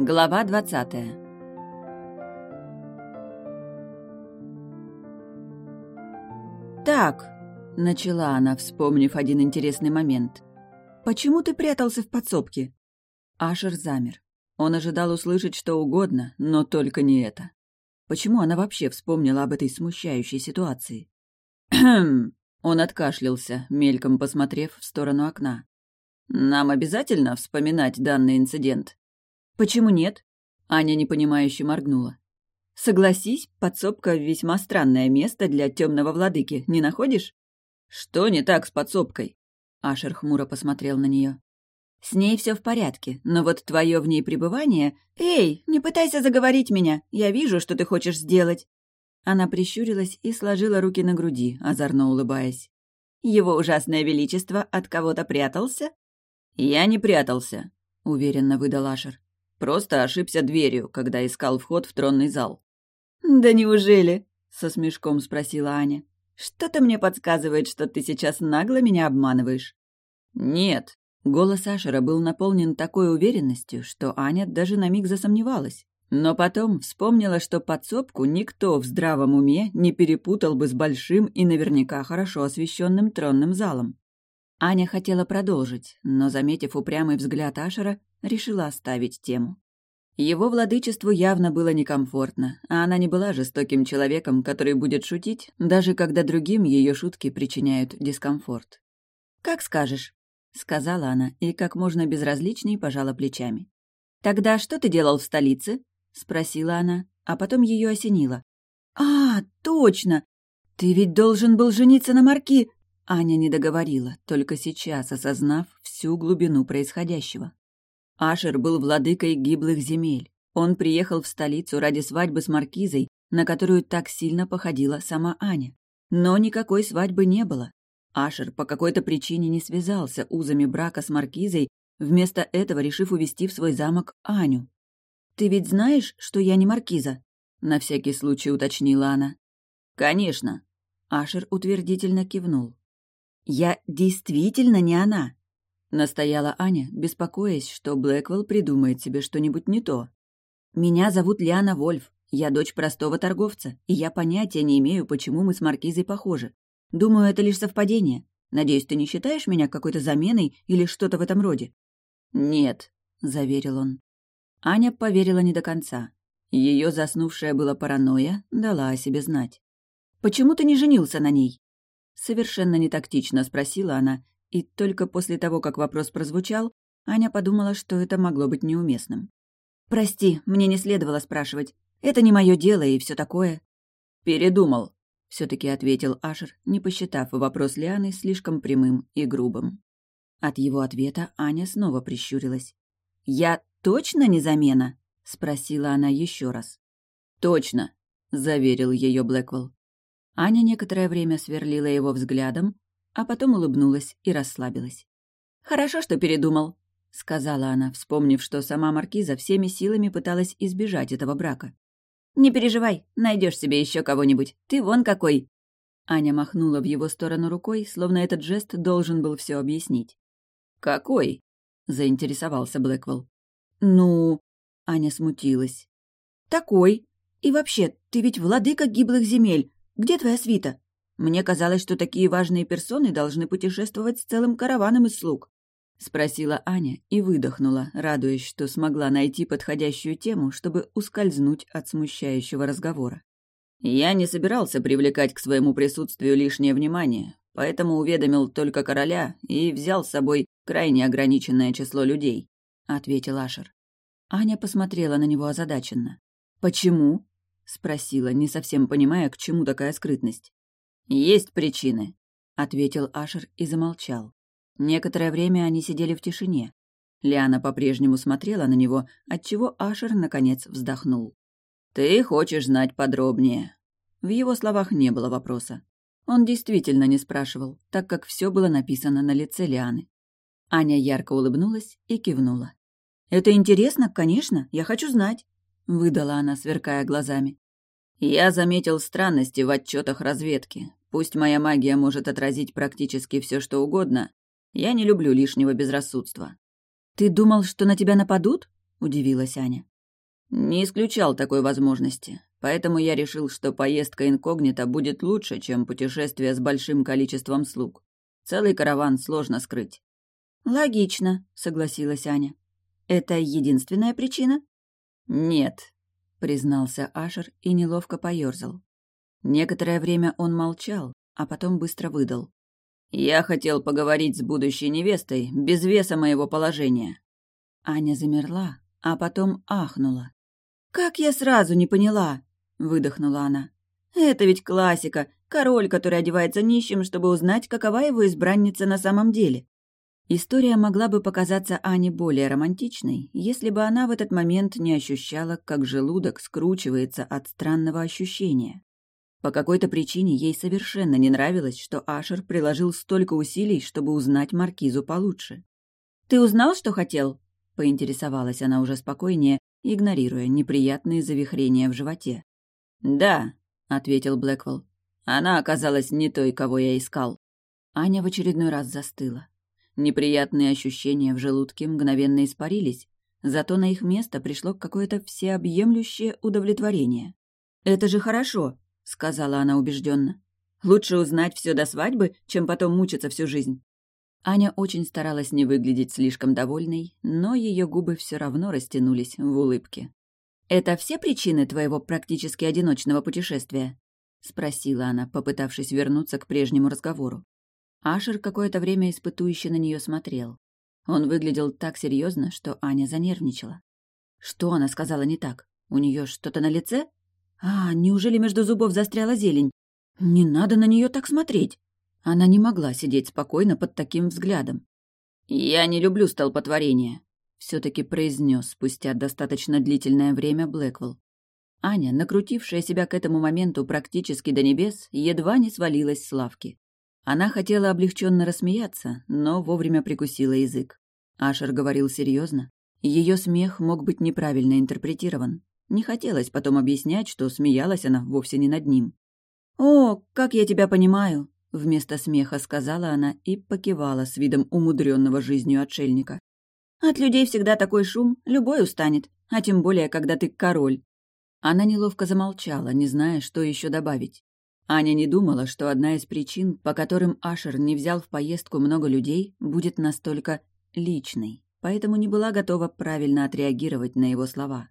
Глава двадцатая «Так», — начала она, вспомнив один интересный момент. «Почему ты прятался в подсобке?» Ашер замер. Он ожидал услышать что угодно, но только не это. Почему она вообще вспомнила об этой смущающей ситуации? Он откашлялся, мельком посмотрев в сторону окна. «Нам обязательно вспоминать данный инцидент?» «Почему нет?» Аня непонимающе моргнула. «Согласись, подсобка — весьма странное место для темного владыки, не находишь?» «Что не так с подсобкой?» Ашер хмуро посмотрел на нее. «С ней все в порядке, но вот твое в ней пребывание... Эй, не пытайся заговорить меня, я вижу, что ты хочешь сделать!» Она прищурилась и сложила руки на груди, озорно улыбаясь. «Его ужасное величество от кого-то прятался?» «Я не прятался», — уверенно выдал Ашер. «Просто ошибся дверью, когда искал вход в тронный зал». «Да неужели?» — со смешком спросила Аня. «Что-то мне подсказывает, что ты сейчас нагло меня обманываешь». «Нет». Голос Ашера был наполнен такой уверенностью, что Аня даже на миг засомневалась. Но потом вспомнила, что подсобку никто в здравом уме не перепутал бы с большим и наверняка хорошо освещенным тронным залом. Аня хотела продолжить, но, заметив упрямый взгляд Ашера, решила оставить тему. Его владычеству явно было некомфортно, а она не была жестоким человеком, который будет шутить, даже когда другим ее шутки причиняют дискомфорт. «Как скажешь», — сказала она и как можно безразличней пожала плечами. «Тогда что ты делал в столице?» — спросила она, а потом ее осенило. «А, точно! Ты ведь должен был жениться на Марки!» Аня не договорила, только сейчас осознав всю глубину происходящего. Ашер был владыкой гиблых земель. Он приехал в столицу ради свадьбы с Маркизой, на которую так сильно походила сама Аня. Но никакой свадьбы не было. Ашер по какой-то причине не связался узами брака с Маркизой, вместо этого решив увести в свой замок Аню. «Ты ведь знаешь, что я не маркиза?» — на всякий случай уточнила она. «Конечно». Ашер утвердительно кивнул. «Я действительно не она», — настояла Аня, беспокоясь, что Блэквелл придумает себе что-нибудь не то. «Меня зовут Лиана Вольф, я дочь простого торговца, и я понятия не имею, почему мы с Маркизой похожи. Думаю, это лишь совпадение. Надеюсь, ты не считаешь меня какой-то заменой или что-то в этом роде?» «Нет», — заверил он. Аня поверила не до конца. Ее заснувшая была паранойя дала о себе знать. «Почему ты не женился на ней?» Совершенно нетактично спросила она, и только после того, как вопрос прозвучал, Аня подумала, что это могло быть неуместным. «Прости, мне не следовало спрашивать. Это не мое дело и все такое». «Передумал», — все-таки ответил Ашер, не посчитав вопрос Лианы слишком прямым и грубым. От его ответа Аня снова прищурилась. «Я точно не замена?» — спросила она еще раз. «Точно», — заверил ее Блэквелл. Аня некоторое время сверлила его взглядом, а потом улыбнулась и расслабилась. «Хорошо, что передумал», — сказала она, вспомнив, что сама Маркиза всеми силами пыталась избежать этого брака. «Не переживай, найдешь себе еще кого-нибудь. Ты вон какой!» Аня махнула в его сторону рукой, словно этот жест должен был все объяснить. «Какой?» — заинтересовался Блэквелл. «Ну...» — Аня смутилась. «Такой. И вообще, ты ведь владыка гиблых земель. Где твоя свита? Мне казалось, что такие важные персоны должны путешествовать с целым караваном из слуг». — спросила Аня и выдохнула, радуясь, что смогла найти подходящую тему, чтобы ускользнуть от смущающего разговора. «Я не собирался привлекать к своему присутствию лишнее внимание, поэтому уведомил только короля и взял с собой крайне ограниченное число людей», — ответил Ашер. Аня посмотрела на него озадаченно. «Почему?» — спросила, не совсем понимая, к чему такая скрытность. «Есть причины», — ответил Ашер и замолчал. Некоторое время они сидели в тишине. Лиана по-прежнему смотрела на него, отчего Ашер, наконец, вздохнул. «Ты хочешь знать подробнее?» В его словах не было вопроса. Он действительно не спрашивал, так как все было написано на лице Лианы. Аня ярко улыбнулась и кивнула. «Это интересно, конечно, я хочу знать», — выдала она, сверкая глазами. «Я заметил странности в отчетах разведки. Пусть моя магия может отразить практически все, что угодно, я не люблю лишнего безрассудства». «Ты думал, что на тебя нападут?» — удивилась Аня. «Не исключал такой возможности, поэтому я решил, что поездка инкогнито будет лучше, чем путешествие с большим количеством слуг. Целый караван сложно скрыть». «Логично», — согласилась Аня. «Это единственная причина?» «Нет», — признался Ашер и неловко поёрзал. Некоторое время он молчал, а потом быстро выдал. «Я хотел поговорить с будущей невестой, без веса моего положения». Аня замерла, а потом ахнула. «Как я сразу не поняла!» — выдохнула она. «Это ведь классика. Король, который одевается нищим, чтобы узнать, какова его избранница на самом деле». История могла бы показаться Ане более романтичной, если бы она в этот момент не ощущала, как желудок скручивается от странного ощущения. По какой-то причине ей совершенно не нравилось, что Ашер приложил столько усилий, чтобы узнать Маркизу получше. «Ты узнал, что хотел?» — поинтересовалась она уже спокойнее, игнорируя неприятные завихрения в животе. «Да», — ответил Блэквелл. «Она оказалась не той, кого я искал». Аня в очередной раз застыла. Неприятные ощущения в желудке мгновенно испарились, зато на их место пришло какое-то всеобъемлющее удовлетворение. «Это же хорошо», — сказала она убежденно. «Лучше узнать все до свадьбы, чем потом мучиться всю жизнь». Аня очень старалась не выглядеть слишком довольной, но ее губы все равно растянулись в улыбке. «Это все причины твоего практически одиночного путешествия?» — спросила она, попытавшись вернуться к прежнему разговору. Ашер какое-то время испытующе на нее смотрел. Он выглядел так серьезно, что Аня занервничала. Что она сказала не так? У нее что-то на лице? А, неужели между зубов застряла зелень? Не надо на нее так смотреть. Она не могла сидеть спокойно под таким взглядом. «Я не люблю столпотворение», — все-таки произнес спустя достаточно длительное время Блэквелл. Аня, накрутившая себя к этому моменту практически до небес, едва не свалилась с лавки. Она хотела облегченно рассмеяться, но вовремя прикусила язык. Ашер говорил серьезно. Ее смех мог быть неправильно интерпретирован. Не хотелось потом объяснять, что смеялась она вовсе не над ним. «О, как я тебя понимаю!» — вместо смеха сказала она и покивала с видом умудренного жизнью отшельника. «От людей всегда такой шум, любой устанет, а тем более, когда ты король». Она неловко замолчала, не зная, что еще добавить. Аня не думала, что одна из причин, по которым Ашер не взял в поездку много людей, будет настолько личной, поэтому не была готова правильно отреагировать на его слова.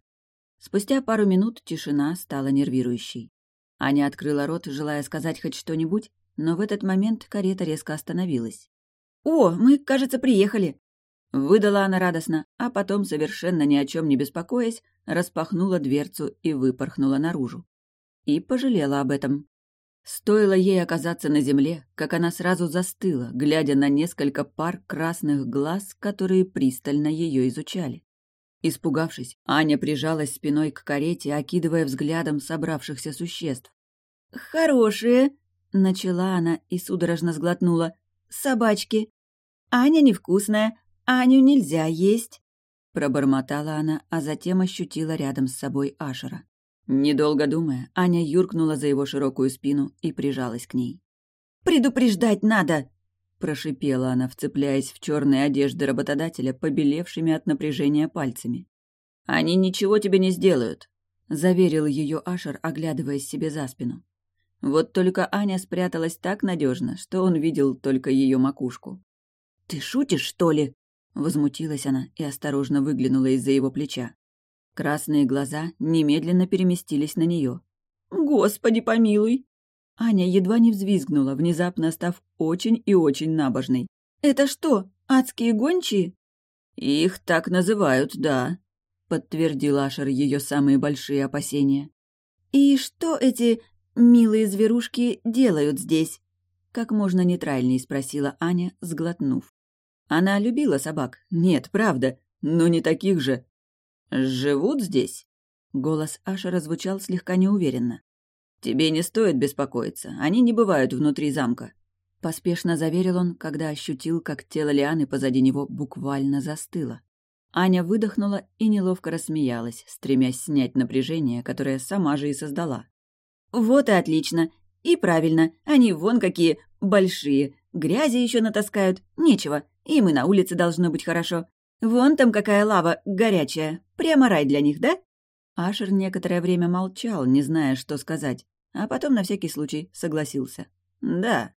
Спустя пару минут тишина стала нервирующей. Аня открыла рот, желая сказать хоть что-нибудь, но в этот момент карета резко остановилась. «О, мы, кажется, приехали!» Выдала она радостно, а потом, совершенно ни о чем не беспокоясь, распахнула дверцу и выпорхнула наружу. И пожалела об этом. Стоило ей оказаться на земле, как она сразу застыла, глядя на несколько пар красных глаз, которые пристально ее изучали. Испугавшись, Аня прижалась спиной к карете, окидывая взглядом собравшихся существ. «Хорошие!» — начала она и судорожно сглотнула. «Собачки! Аня невкусная, Аню нельзя есть!» Пробормотала она, а затем ощутила рядом с собой Ашера. Недолго думая, Аня юркнула за его широкую спину и прижалась к ней. «Предупреждать надо!» прошипела она, вцепляясь в черные одежды работодателя, побелевшими от напряжения пальцами. «Они ничего тебе не сделают», — заверил ее Ашер, оглядываясь себе за спину. Вот только Аня спряталась так надежно, что он видел только ее макушку. «Ты шутишь, что ли?» — возмутилась она и осторожно выглянула из-за его плеча. Красные глаза немедленно переместились на нее. «Господи помилуй!» Аня едва не взвизгнула, внезапно став очень и очень набожной. «Это что, адские гончие?» «Их так называют, да», — подтвердил Ашер ее самые большие опасения. «И что эти милые зверушки делают здесь?» Как можно нейтральнее спросила Аня, сглотнув. Она любила собак, нет, правда, но не таких же. «Живут здесь?» Голос Ашера звучал слегка неуверенно. «Тебе не стоит беспокоиться, они не бывают внутри замка», — поспешно заверил он, когда ощутил, как тело Лианы позади него буквально застыло. Аня выдохнула и неловко рассмеялась, стремясь снять напряжение, которое сама же и создала. «Вот и отлично. И правильно, они вон какие большие. Грязи еще натаскают. Нечего, им и на улице должно быть хорошо. Вон там какая лава горячая. Прямо рай для них, да?» Ашер некоторое время молчал, не зная, что сказать, а потом на всякий случай согласился. «Да».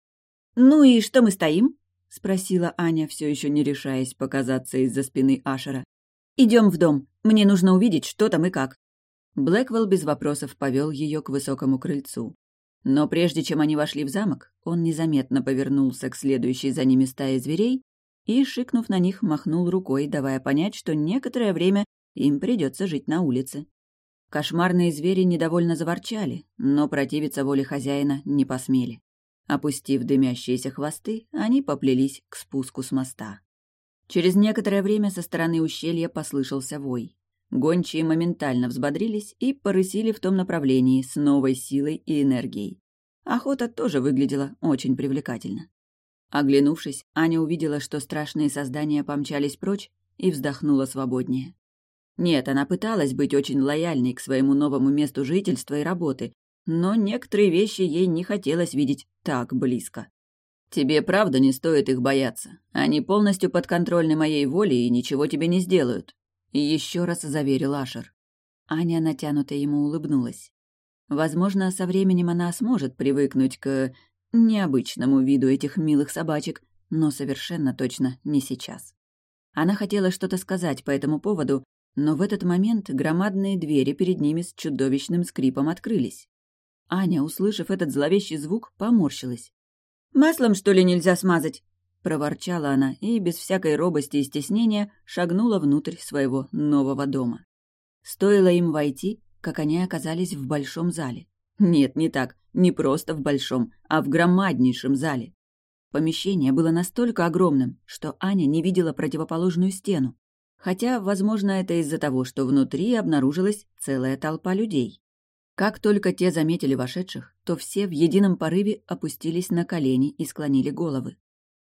«Ну и что мы стоим?» — спросила Аня, все еще не решаясь показаться из-за спины Ашера. Идем в дом. Мне нужно увидеть, что там и как». Блэквелл без вопросов повел ее к высокому крыльцу. Но прежде чем они вошли в замок, он незаметно повернулся к следующей за ними стае зверей и, шикнув на них, махнул рукой, давая понять, что некоторое время им придется жить на улице. Кошмарные звери недовольно заворчали, но противиться воле хозяина не посмели. Опустив дымящиеся хвосты, они поплелись к спуску с моста. Через некоторое время со стороны ущелья послышался вой. Гончие моментально взбодрились и порысили в том направлении с новой силой и энергией. Охота тоже выглядела очень привлекательно. Оглянувшись, Аня увидела, что страшные создания помчались прочь и вздохнула свободнее. Нет, она пыталась быть очень лояльной к своему новому месту жительства и работы, но некоторые вещи ей не хотелось видеть так близко. «Тебе правда не стоит их бояться. Они полностью подконтрольны моей воле и ничего тебе не сделают», еще раз заверил Ашер. Аня натянуто ему улыбнулась. Возможно, со временем она сможет привыкнуть к необычному виду этих милых собачек, но совершенно точно не сейчас. Она хотела что-то сказать по этому поводу, но в этот момент громадные двери перед ними с чудовищным скрипом открылись. Аня, услышав этот зловещий звук, поморщилась. «Маслом, что ли, нельзя смазать?» проворчала она и без всякой робости и стеснения шагнула внутрь своего нового дома. Стоило им войти, как они оказались в большом зале. Нет, не так, не просто в большом, а в громаднейшем зале. Помещение было настолько огромным, что Аня не видела противоположную стену. Хотя, возможно, это из-за того, что внутри обнаружилась целая толпа людей. Как только те заметили вошедших, то все в едином порыве опустились на колени и склонили головы.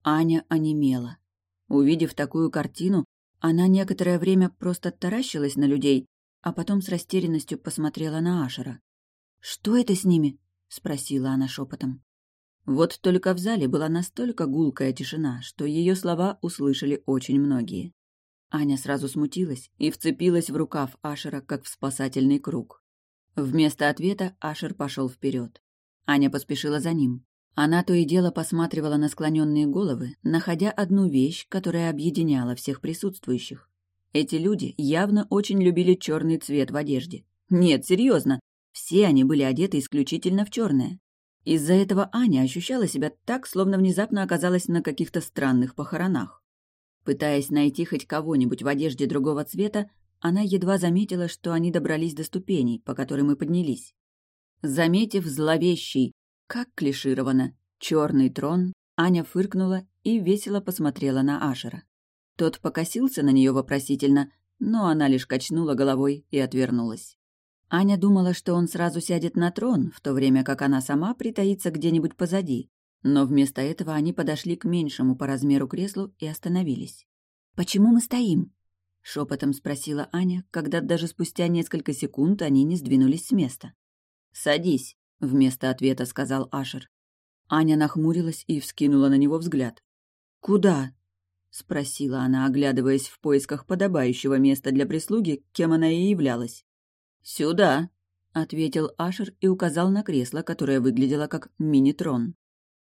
Аня онемела. Увидев такую картину, она некоторое время просто таращилась на людей, а потом с растерянностью посмотрела на Ашера. «Что это с ними?» — спросила она шепотом. Вот только в зале была настолько гулкая тишина, что ее слова услышали очень многие. Аня сразу смутилась и вцепилась в рукав Ашера, как в спасательный круг. Вместо ответа Ашер пошел вперед. Аня поспешила за ним. Она то и дело посматривала на склоненные головы, находя одну вещь, которая объединяла всех присутствующих. Эти люди явно очень любили черный цвет в одежде. Нет, серьезно, все они были одеты исключительно в черное. Из-за этого Аня ощущала себя так, словно внезапно оказалась на каких-то странных похоронах. Пытаясь найти хоть кого-нибудь в одежде другого цвета, она едва заметила, что они добрались до ступеней, по которым мы поднялись. Заметив зловещий как клишировано. Черный трон. Аня фыркнула и весело посмотрела на Ашера. Тот покосился на нее вопросительно, но она лишь качнула головой и отвернулась. Аня думала, что он сразу сядет на трон, в то время как она сама притаится где-нибудь позади. Но вместо этого они подошли к меньшему по размеру креслу и остановились. «Почему мы стоим?» — шепотом спросила Аня, когда даже спустя несколько секунд они не сдвинулись с места. «Садись», — вместо ответа сказал Ашер. Аня нахмурилась и вскинула на него взгляд. «Куда?» — спросила она, оглядываясь в поисках подобающего места для прислуги, кем она и являлась. «Сюда», — ответил Ашер и указал на кресло, которое выглядело как мини-трон.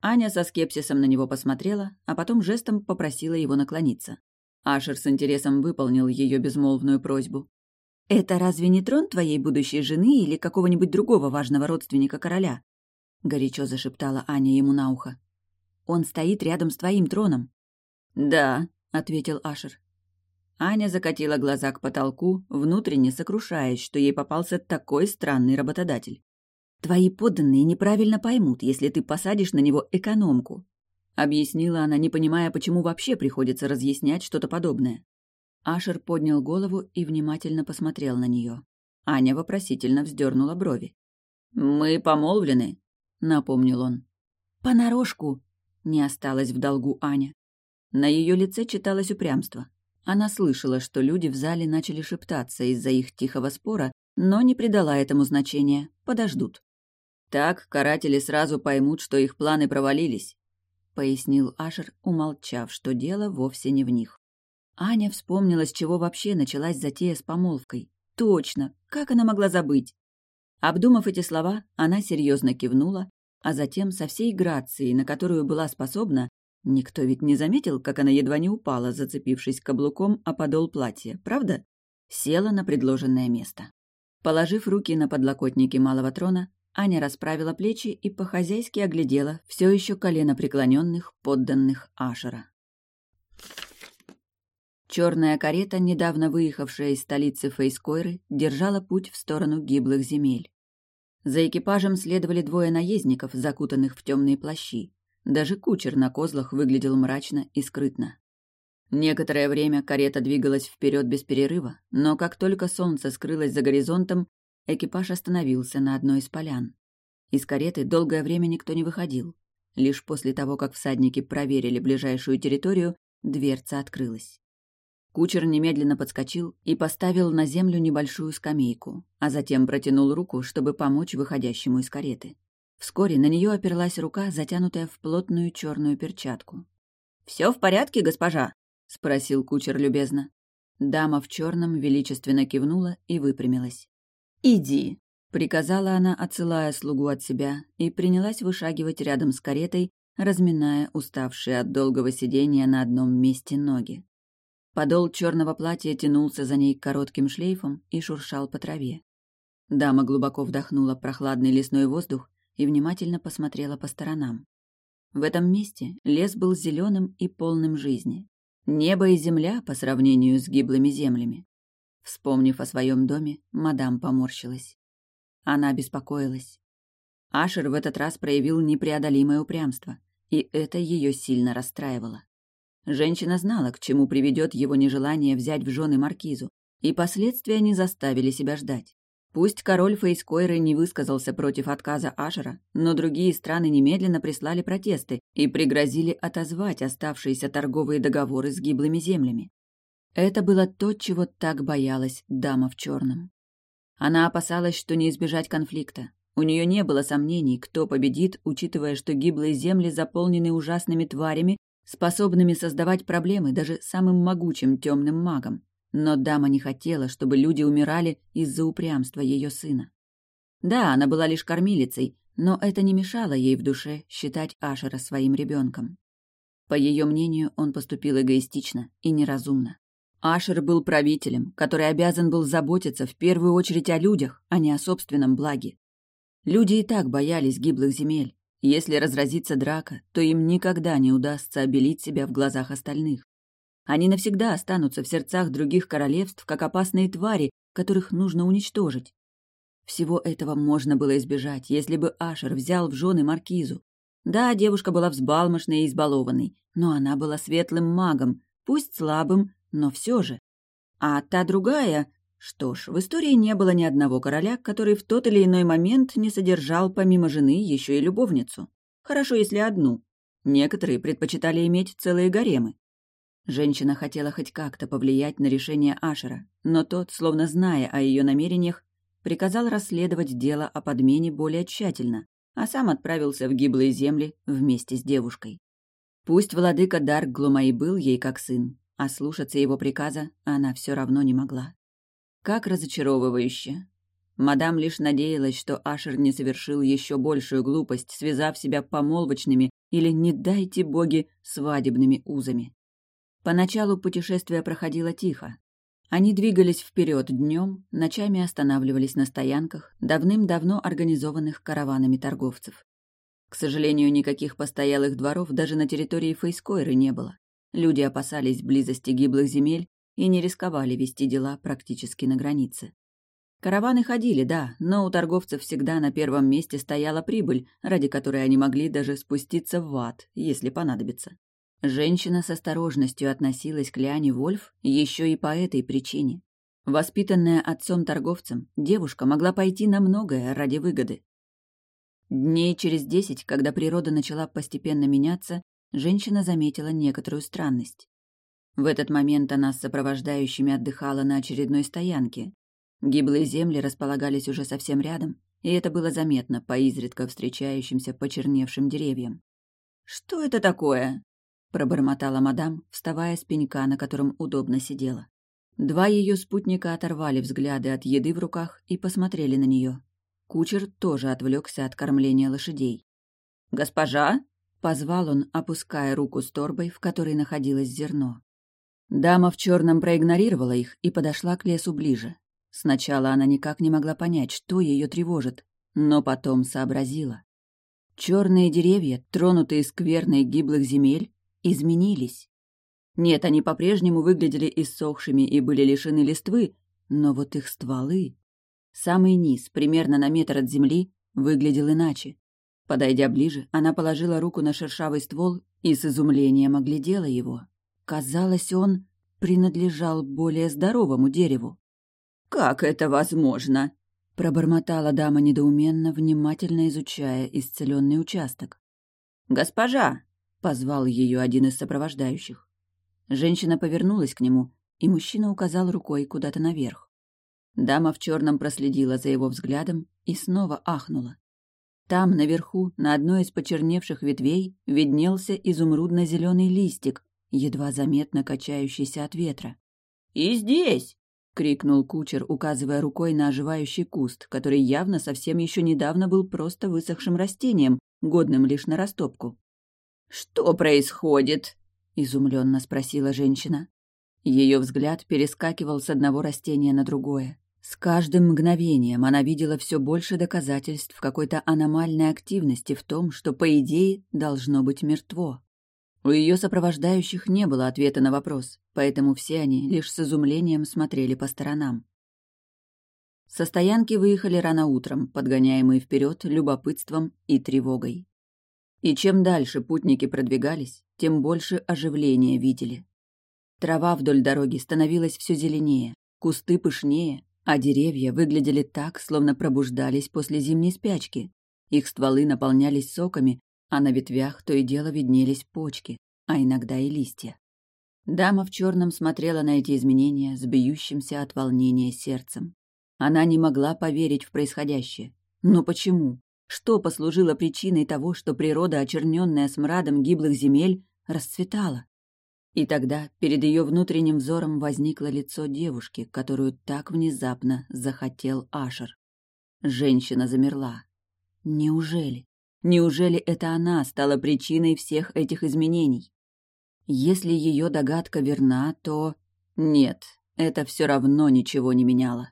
Аня со скепсисом на него посмотрела, а потом жестом попросила его наклониться. Ашер с интересом выполнил ее безмолвную просьбу. «Это разве не трон твоей будущей жены или какого-нибудь другого важного родственника короля?» — горячо зашептала Аня ему на ухо. «Он стоит рядом с твоим троном». «Да», — ответил Ашер. Аня закатила глаза к потолку, внутренне сокрушаясь, что ей попался такой странный работодатель. «Твои подданные неправильно поймут, если ты посадишь на него экономку», — объяснила она, не понимая, почему вообще приходится разъяснять что-то подобное. Ашер поднял голову и внимательно посмотрел на нее. Аня вопросительно вздернула брови. «Мы помолвлены», — напомнил он. «Понарошку», — не осталось в долгу Аня. На ее лице читалось упрямство. Она слышала, что люди в зале начали шептаться из-за их тихого спора, но не придала этому значения, подождут. «Так каратели сразу поймут, что их планы провалились», — пояснил Ашер, умолчав, что дело вовсе не в них. Аня вспомнила, с чего вообще началась затея с помолвкой. Точно, как она могла забыть? Обдумав эти слова, она серьезно кивнула, а затем со всей грацией, на которую была способна, никто ведь не заметил, как она едва не упала, зацепившись каблуком о подол платья, правда? Села на предложенное место. Положив руки на подлокотники малого трона, Аня расправила плечи и по-хозяйски оглядела все еще колено преклоненных подданных Ашера. Черная карета, недавно выехавшая из столицы Фейскойры, держала путь в сторону гиблых земель. За экипажем следовали двое наездников, закутанных в темные плащи. Даже кучер на козлах выглядел мрачно и скрытно. Некоторое время карета двигалась вперед без перерыва, но как только солнце скрылось за горизонтом, экипаж остановился на одной из полян. Из кареты долгое время никто не выходил. Лишь после того, как всадники проверили ближайшую территорию, дверца открылась. Кучер немедленно подскочил и поставил на землю небольшую скамейку, а затем протянул руку, чтобы помочь выходящему из кареты. Вскоре на нее оперлась рука, затянутая в плотную черную перчатку. Все в порядке, госпожа? — спросил кучер любезно. Дама в черном величественно кивнула и выпрямилась. «Иди», — приказала она, отсылая слугу от себя, и принялась вышагивать рядом с каретой, разминая уставшие от долгого сидения на одном месте ноги. Подол черного платья тянулся за ней коротким шлейфом и шуршал по траве. Дама глубоко вдохнула прохладный лесной воздух и внимательно посмотрела по сторонам. В этом месте лес был зеленым и полным жизни. Небо и земля по сравнению с гиблыми землями. Вспомнив о своем доме, мадам поморщилась. Она беспокоилась. Ашер в этот раз проявил непреодолимое упрямство, и это ее сильно расстраивало. Женщина знала, к чему приведет его нежелание взять в жены маркизу, и последствия не заставили себя ждать. Пусть король Фейскойры не высказался против отказа Ашера, но другие страны немедленно прислали протесты и пригрозили отозвать оставшиеся торговые договоры с гиблыми землями. Это было то, чего так боялась дама в черном. Она опасалась, что не избежать конфликта. У нее не было сомнений, кто победит, учитывая, что гиблые земли заполнены ужасными тварями, способными создавать проблемы даже самым могучим темным магам. Но дама не хотела, чтобы люди умирали из-за упрямства ее сына. Да, она была лишь кормилицей, но это не мешало ей в душе считать Ашера своим ребенком. По ее мнению, он поступил эгоистично и неразумно. Ашер был правителем, который обязан был заботиться в первую очередь о людях, а не о собственном благе. Люди и так боялись гиблых земель, если разразится драка, то им никогда не удастся обелить себя в глазах остальных. Они навсегда останутся в сердцах других королевств, как опасные твари, которых нужно уничтожить. Всего этого можно было избежать, если бы Ашер взял в жены маркизу. Да, девушка была взбалмошной и избалованной, но она была светлым магом, пусть слабым, но все же. А та другая... Что ж, в истории не было ни одного короля, который в тот или иной момент не содержал помимо жены еще и любовницу. Хорошо, если одну. Некоторые предпочитали иметь целые гаремы. Женщина хотела хоть как-то повлиять на решение Ашера, но тот, словно зная о ее намерениях, приказал расследовать дело о подмене более тщательно, а сам отправился в гиблые земли вместе с девушкой. Пусть владыка Дарк Глумай был ей как сын, а слушаться его приказа она все равно не могла. Как разочаровывающе. Мадам лишь надеялась, что Ашер не совершил еще большую глупость, связав себя помолвочными или, не дайте боги, свадебными узами. Поначалу путешествие проходило тихо. Они двигались вперед днем, ночами останавливались на стоянках, давным-давно организованных караванами торговцев. К сожалению, никаких постоялых дворов даже на территории Фейскойры не было. Люди опасались близости гиблых земель и не рисковали вести дела практически на границе. Караваны ходили, да, но у торговцев всегда на первом месте стояла прибыль, ради которой они могли даже спуститься в ад, если понадобится. Женщина с осторожностью относилась к Лиане Вольф еще и по этой причине. Воспитанная отцом-торговцем, девушка могла пойти на многое ради выгоды. Дней через десять, когда природа начала постепенно меняться, женщина заметила некоторую странность. В этот момент она с сопровождающими отдыхала на очередной стоянке. Гиблые земли располагались уже совсем рядом, и это было заметно по изредка встречающимся почерневшим деревьям. «Что это такое?» — пробормотала мадам, вставая с пенька, на котором удобно сидела. Два ее спутника оторвали взгляды от еды в руках и посмотрели на нее. Кучер тоже отвлекся от кормления лошадей. «Госпожа!» — позвал он, опуская руку с торбой, в которой находилось зерно. Дама в черном проигнорировала их и подошла к лесу ближе. Сначала она никак не могла понять, что ее тревожит, но потом сообразила. Черные деревья, тронутые скверной гиблых земель, изменились. Нет, они по-прежнему выглядели иссохшими и были лишены листвы, но вот их стволы... Самый низ, примерно на метр от земли, выглядел иначе. Подойдя ближе, она положила руку на шершавый ствол и с изумлением оглядела его. Казалось, он принадлежал более здоровому дереву. «Как это возможно?» — пробормотала дама недоуменно, внимательно изучая исцеленный участок. «Госпожа!» — позвал ее один из сопровождающих. Женщина повернулась к нему, и мужчина указал рукой куда-то наверх. Дама в черном проследила за его взглядом и снова ахнула. Там, наверху, на одной из почерневших ветвей, виднелся изумрудно-зеленый листик, едва заметно качающийся от ветра. «И здесь!» — крикнул кучер, указывая рукой на оживающий куст, который явно совсем еще недавно был просто высохшим растением, годным лишь на растопку. «Что происходит?» изумленно спросила женщина. Ее взгляд перескакивал с одного растения на другое. С каждым мгновением она видела все больше доказательств какой-то аномальной активности в том, что, по идее, должно быть мертво. У ее сопровождающих не было ответа на вопрос, поэтому все они лишь с изумлением смотрели по сторонам. Со стоянки выехали рано утром, подгоняемые вперед любопытством и тревогой. И чем дальше путники продвигались, тем больше оживления видели. Трава вдоль дороги становилась все зеленее, кусты пышнее, а деревья выглядели так, словно пробуждались после зимней спячки. Их стволы наполнялись соками, а на ветвях то и дело виднелись почки, а иногда и листья. Дама в черном смотрела на эти изменения с бьющимся от волнения сердцем. Она не могла поверить в происходящее. Но почему? Что послужило причиной того, что природа, очерненная смрадом гиблых земель, расцветала? И тогда перед ее внутренним взором возникло лицо девушки, которую так внезапно захотел Ашер. Женщина замерла. Неужели? Неужели это она стала причиной всех этих изменений? Если ее догадка верна, то... Нет, это все равно ничего не меняло.